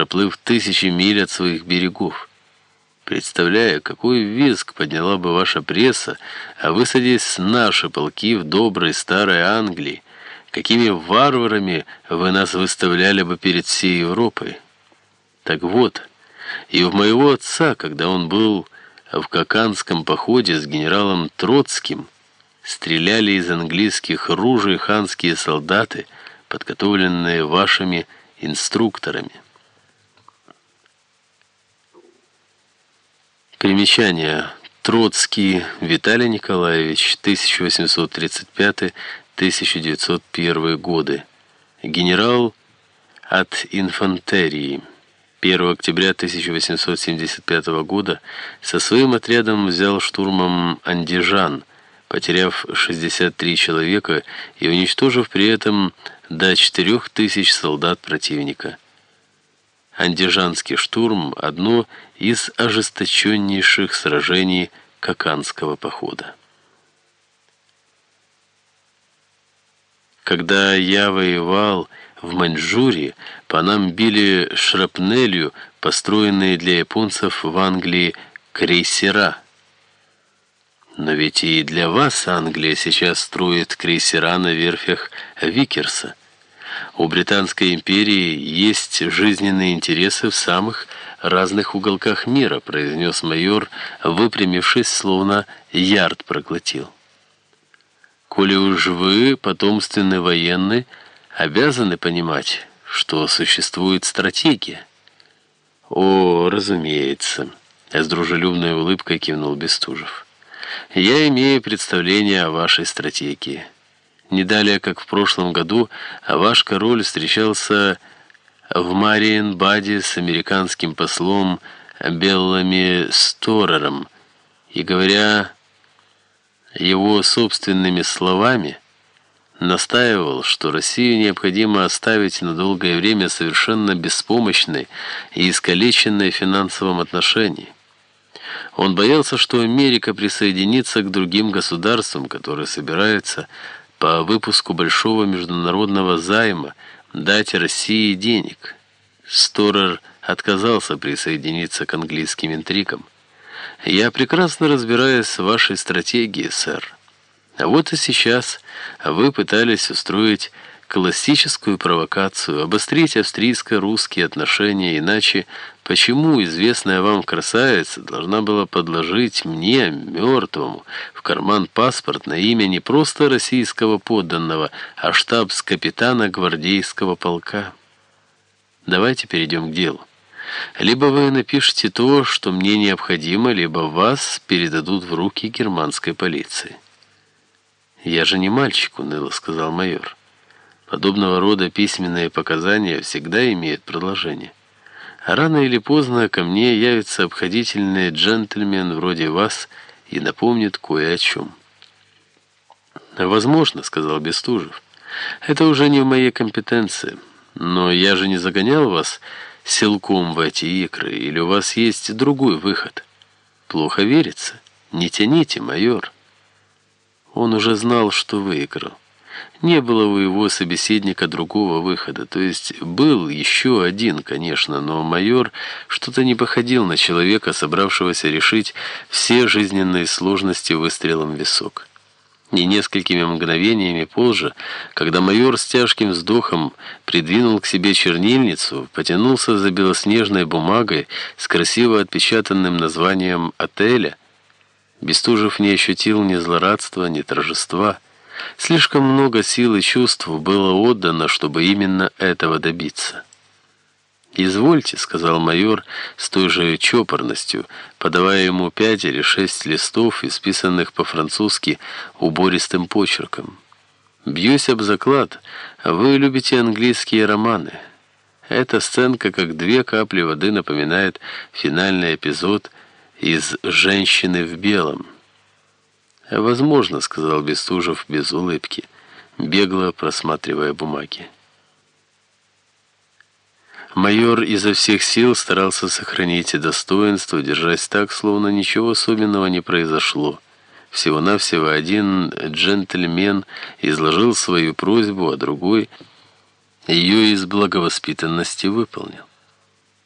проплыв тысячи миль от своих берегов. Представляя, какой визг подняла бы ваша пресса, а высадясь наши полки в доброй старой Англии, какими варварами вы нас выставляли бы перед всей Европой. Так вот, и в моего отца, когда он был в Коканском походе с генералом Троцким, стреляли из английских ружей ханские солдаты, подготовленные вашими инструкторами. Примечание. Троцкий Виталий Николаевич, 1835-1901 годы. Генерал от инфантерии. 1 октября 1875 года со своим отрядом взял штурмом Андижан, потеряв 63 человека и уничтожив при этом до 4000 солдат противника. Андижанский штурм – одно из ожесточеннейших сражений Коканского похода. Когда я воевал в Маньчжурии, по нам били шрапнелью, построенные для японцев в Англии крейсера. Но ведь и для вас Англия сейчас строит крейсера на верфях Викерса. У Британской империи есть жизненные интересы в самых разных уголках мира, произнес майор, выпрямившись, словно ярд проглотил. Коли уж вы, потомственный военный, обязаны понимать, что существует стратегия. О, разумеется, с дружелюбной улыбкой кивнул Бестужев. Я имею представление о вашей стратегии. Не далее, как в прошлом году, ваш король встречался в Мариенбаде с американским послом Беллами Сторером и, говоря его собственными словами, настаивал, что Россию необходимо оставить на долгое время совершенно беспомощной и искалеченной в финансовом отношении. Он боялся, что Америка присоединится к другим государствам, которые собираются по выпуску большого международного займа дать России денег. Сторер отказался присоединиться к английским интригам. «Я прекрасно разбираюсь в вашей стратегии, сэр. А вот и сейчас вы пытались устроить классическую провокацию, обострить австрийско-русские отношения, иначе почему известная вам красавица должна была подложить мне, мертвому, в карман паспорт на имя не просто российского подданного, а штабс-капитана гвардейского полка? Давайте перейдем к делу. Либо вы напишите то, что мне необходимо, либо вас передадут в руки германской полиции. «Я же не мальчик», — уныло сказал майор. Подобного рода письменные показания всегда имеют продолжение. А рано или поздно ко мне явится обходительный джентльмен вроде вас и напомнит кое о чем. «Возможно», — сказал Бестужев. «Это уже не в моей компетенции. Но я же не загонял вас силком в эти игры, или у вас есть другой выход? Плохо верится. Не тяните, майор». Он уже знал, что выиграл. Не было у его собеседника другого выхода, то есть был еще один, конечно, но майор что-то не походил на человека, собравшегося решить все жизненные сложности выстрелом в висок. И несколькими мгновениями позже, когда майор с тяжким вздохом придвинул к себе чернильницу, потянулся за белоснежной бумагой с красиво отпечатанным названием отеля, Бестужев не ощутил ни злорадства, ни торжества, Слишком много сил и чувств было отдано, чтобы именно этого добиться. «Извольте», — сказал майор с той же чопорностью, подавая ему пять или шесть листов, исписанных по-французски убористым почерком. «Бьюсь об заклад, вы любите английские романы. Эта сценка, как две капли воды, напоминает финальный эпизод из «Женщины в белом». «Возможно», — сказал Бестужев без улыбки, бегло просматривая бумаги. Майор изо всех сил старался сохранить достоинство, держась так, словно ничего особенного не произошло. Всего-навсего один джентльмен изложил свою просьбу, а другой ее из благовоспитанности выполнил.